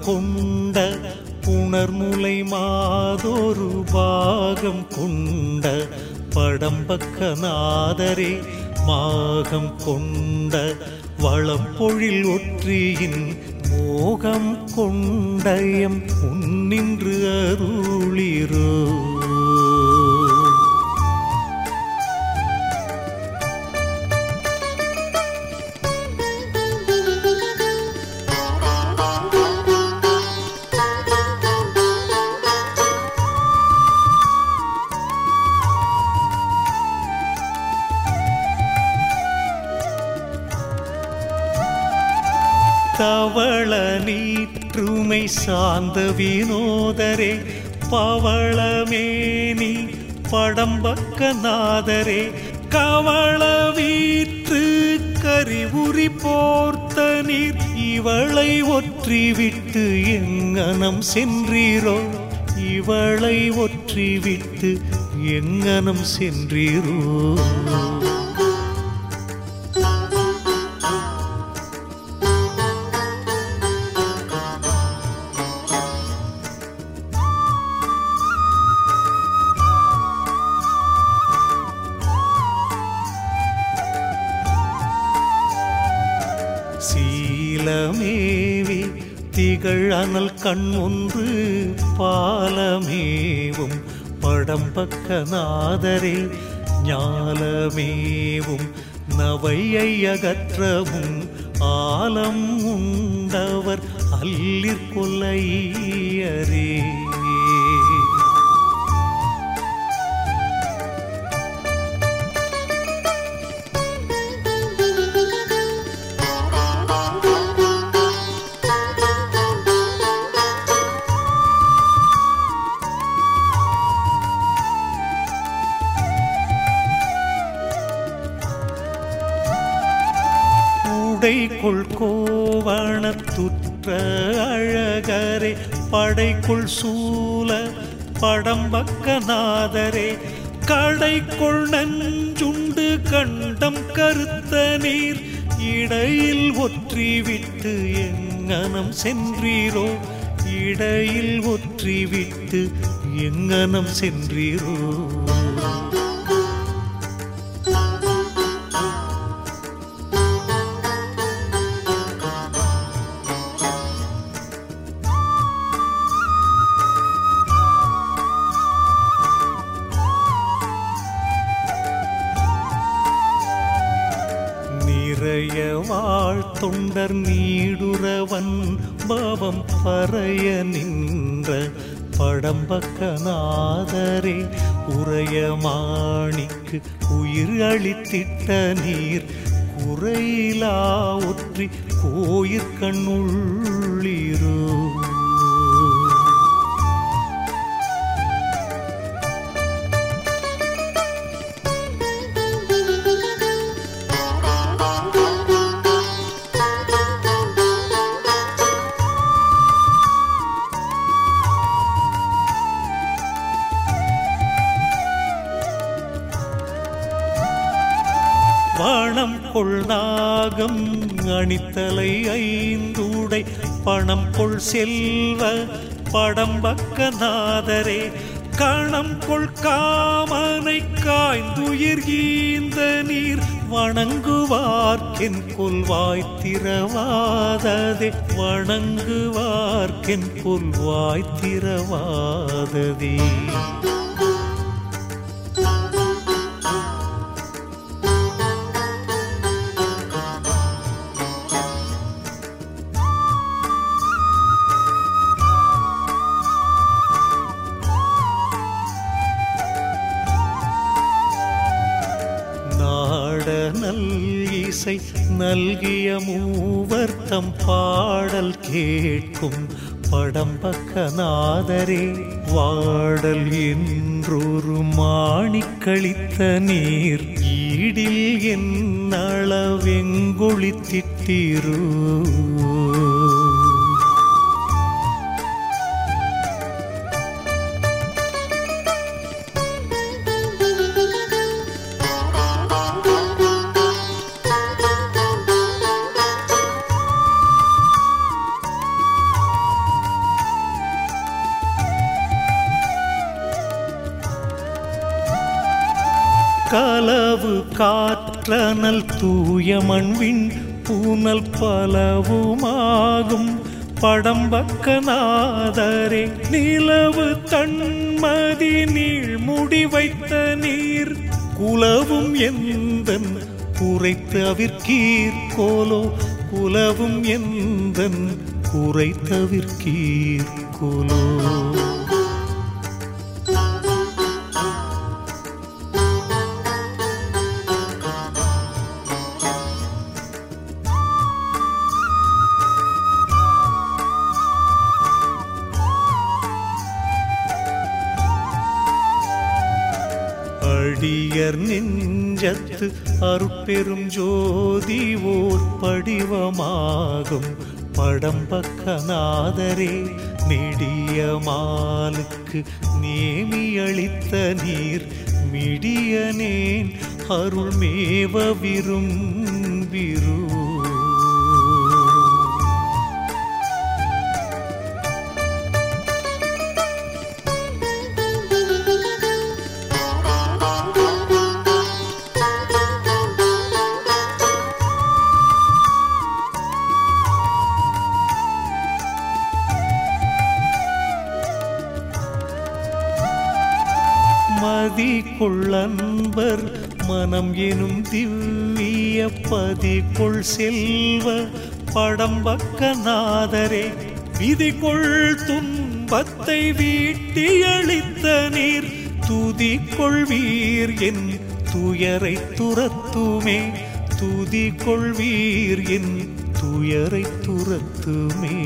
கொண்ட புணர்முலை மாதொரு பாகம் கொண்ட படம்பக்கநாதரே மாகம் கொண்ட வளப்பொழில் ஒற்றியின் மோகம் கொண்டயம் உன்னின்று அருளிரோ. உண்மை சார்ந்த வினோதரே பவளமேனி படம்பக்கநாதரே கவள வீற்று கரிவுரி போர்த்த நீர் இவளை ஒற்றிவிட்டு எங்கனம் சென்றீரோ? இவளை ஒற்றிவிட்டு எங்கனம் சென்றீரோ? திகழ் கண் ஒன்று பாலமேவும் படம்பக்கநாதரே ஞாலமேவும் நவையை அகற்றவும் ஆலம் உண்டவர் அல்லிற்கொல்லையரே கொல்லையரே கோவணத்துற்ற அழகரே படைக்குள் சூல படம்பக்கநாதரே கடைக்குள் நஞ்சுண்டு கண்டம் கருத்த நீர் இடையில் ஒற்றிவிட்டு எங்கனம் சென்றீரோ இடையில் ஒற்றிவிட்டு எங்கனம் சென்றீரோ. வாழ் தொண்டர் நீடுறவன் பாவம் பறைய நின்ற படம்பக்கநாதரே உறைய மாணிக்கு உயிர் அளித்திட்ட நீர் குறையிலா ஒற்றி கோயிற்கண்ணுள்ளீரோ. பணம் கொள் நாகம் அணித்தலை ஐந்தூடை. பணம் கொள் செல்வ படம்பக்கநாதரே கணம் கொள் காமனை காய்ந்துயிர் ஈந்த நீர். வணங்குவார்க்கென் கொல்வாய் திறவாததே. வணங்குவார்க்கென் கொல்வாய் இசை நல்கிய மூவர்த்தம் பாடல் கேட்கும் படம்பக்கநாதரே வாடல் என்றொரு மாணிக்களித்த நீர் ஈடில் என் அளவெங்கொழித்திட்டீரோ காற்றனல் தூய மண்வின் பூனல் பலவுமாகும். படம்பக்கநாதரே நிலவு தன்மதி நீள் முடி வைத்த நீர். குலவும் எந்த குறைத்து அவிர்கீர் கோலோ. குலவும் எந்தன் குறைத்தவிர்கீர் கோலோ. நெஞ்சத்து அருட்பெரும் ஜோதி ஓர் படிவமாகும். படம்பக்கநாதரே நெடிய மாலுக்கு நேமியளித்த நீர் மிடியனேன் அருள்மேவ மேவ கொள்ளன்பர் மனம் எனும் திவ்விய பதிக்குள் கொள் செல்வ படம்பக்கநாதரே விதி கொள் துன்பத்தை வீட்டியளித்த நீர் துதி கொள்வீர் என் துயரை துரத்துமே துதி கொள்வீர் என் துயரை துரத்துமே.